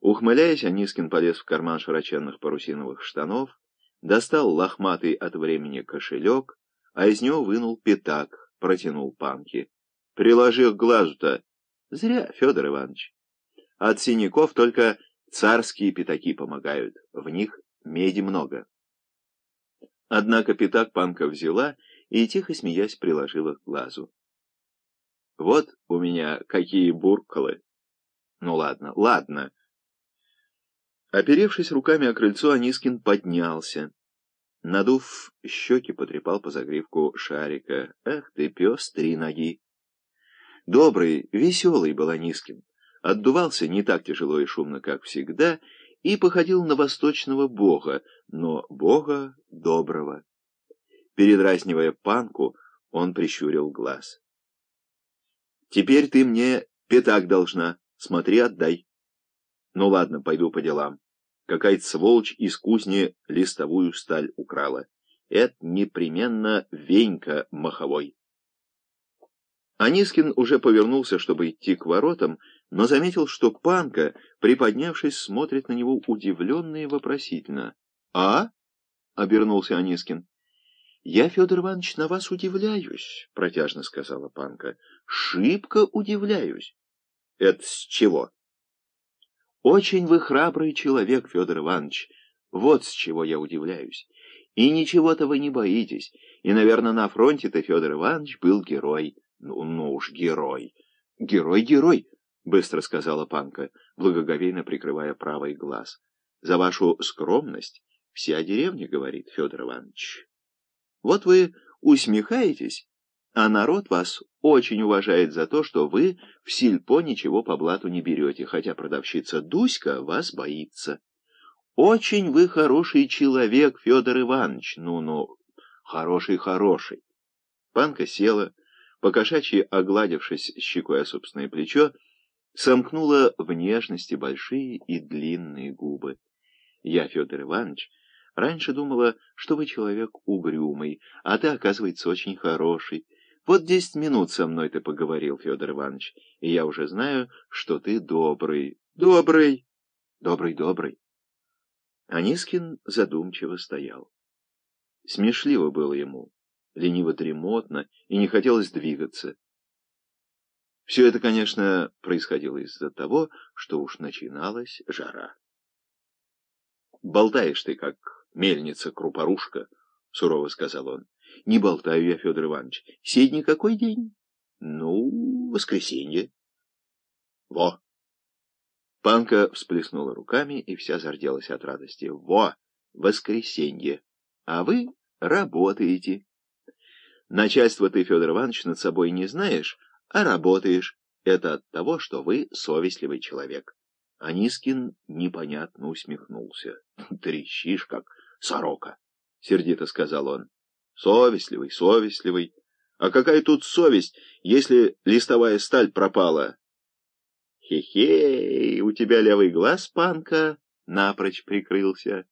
Ухмыляясь, Анискин полез в карман широченных парусиновых штанов, достал лохматый от времени кошелек, а из него вынул пятак, протянул панки. «Приложи к глазу-то!» «Зря, Федор Иванович. От синяков только царские пятаки помогают, в них меди много». Однако пятак панка взяла и, тихо смеясь, приложила к глазу. «Вот у меня какие буркалы!» «Ну ладно, ладно!» Оперевшись руками о крыльцо, Анискин поднялся. Надув щеки, потрепал по загривку шарика. «Эх ты, пес, три ноги!» Добрый, веселый был Анискин. Отдувался не так тяжело и шумно, как всегда, и походил на восточного бога, но бога доброго. Передразнивая панку, он прищурил глаз. «Теперь ты мне пятак должна. Смотри, отдай». Ну ладно, пойду по делам. Какая-то сволочь из кузни листовую сталь украла. Это непременно Венька Маховой. Анискин уже повернулся, чтобы идти к воротам, но заметил, что Панка, приподнявшись, смотрит на него удивленно и вопросительно. «А?» — обернулся Анискин. «Я, Федор Иванович, на вас удивляюсь», — протяжно сказала Панка. «Шибко удивляюсь». «Это с чего?» Очень вы храбрый человек, Федор Иванович. Вот с чего я удивляюсь. И ничего-то вы не боитесь. И, наверное, на фронте-то Федор Иванович был герой. Ну, ну уж герой. Герой-герой, быстро сказала Панка, благоговейно прикрывая правый глаз. За вашу скромность вся деревня говорит, Федор Иванович. Вот вы усмехаетесь, а народ вас очень уважает за то, что вы в сельпо ничего по блату не берете, хотя продавщица Дуська вас боится. Очень вы хороший человек, Федор Иванович. Ну-ну, хороший-хороший. Панка села, покошачьи огладившись щекой о собственное плечо, сомкнула в нежности большие и длинные губы. Я, Федор Иванович, раньше думала, что вы человек угрюмый, а ты, оказывается, очень хороший. Вот десять минут со мной ты поговорил, Федор Иванович, и я уже знаю, что ты добрый. Добрый! Добрый-добрый. Анискин задумчиво стоял. Смешливо было ему, лениво-дремотно, и не хотелось двигаться. Все это, конечно, происходило из-за того, что уж начиналась жара. «Болтаешь ты, как мельница-крупорушка», — сурово сказал он. Не болтаю я, Федор Иванович. Сегодня какой день? Ну, воскресенье. Во! Панка всплеснула руками и вся зарделась от радости. Во! Воскресенье! А вы работаете. Начальство ты, Федор Иванович, над собой не знаешь, а работаешь. Это от того, что вы совестливый человек. Анискин непонятно усмехнулся. «Трещишь, как сорока», — сердито сказал он. Совестливый, совестливый. А какая тут совесть, если листовая сталь пропала? Хе-хе, у тебя левый глаз, панка, напрочь прикрылся.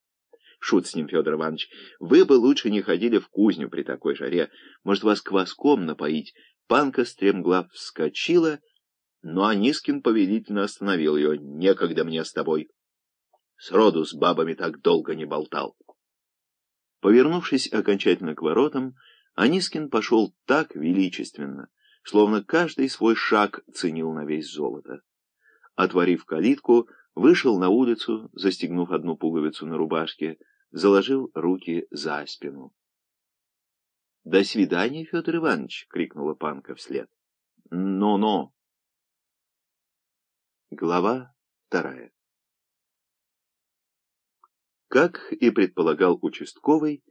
Шут с ним, Федор Иванович. Вы бы лучше не ходили в кузню при такой жаре. Может, вас кваском напоить? Панка стремглав вскочила, но Анискин повелительно остановил ее. Некогда мне с тобой. Сроду с бабами так долго не болтал. Повернувшись окончательно к воротам, Анискин пошел так величественно, словно каждый свой шаг ценил на весь золото. Отворив калитку, вышел на улицу, застегнув одну пуговицу на рубашке, заложил руки за спину. «До свидания, Федор Иванович!» — крикнула Панка вслед. «Но-но!» Глава вторая как и предполагал участковый,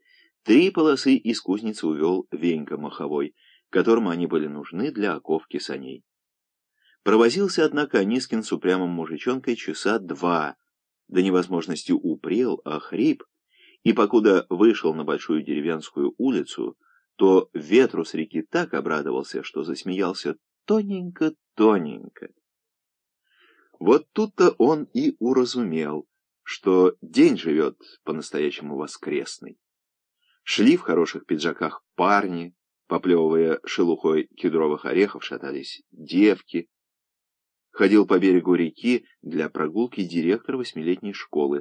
три полосы из кузницы увел Венька Маховой, которому они были нужны для оковки саней. Провозился, однако, Анискин с упрямым мужичонкой часа два, до невозможности упрел, охрип, и покуда вышел на большую деревенскую улицу, то ветру с реки так обрадовался, что засмеялся тоненько-тоненько. Вот тут-то он и уразумел, что день живет по-настоящему воскресный. Шли в хороших пиджаках парни, поплевывая шелухой кедровых орехов, шатались девки. ходил по берегу реки для прогулки директор восьмилетней школы.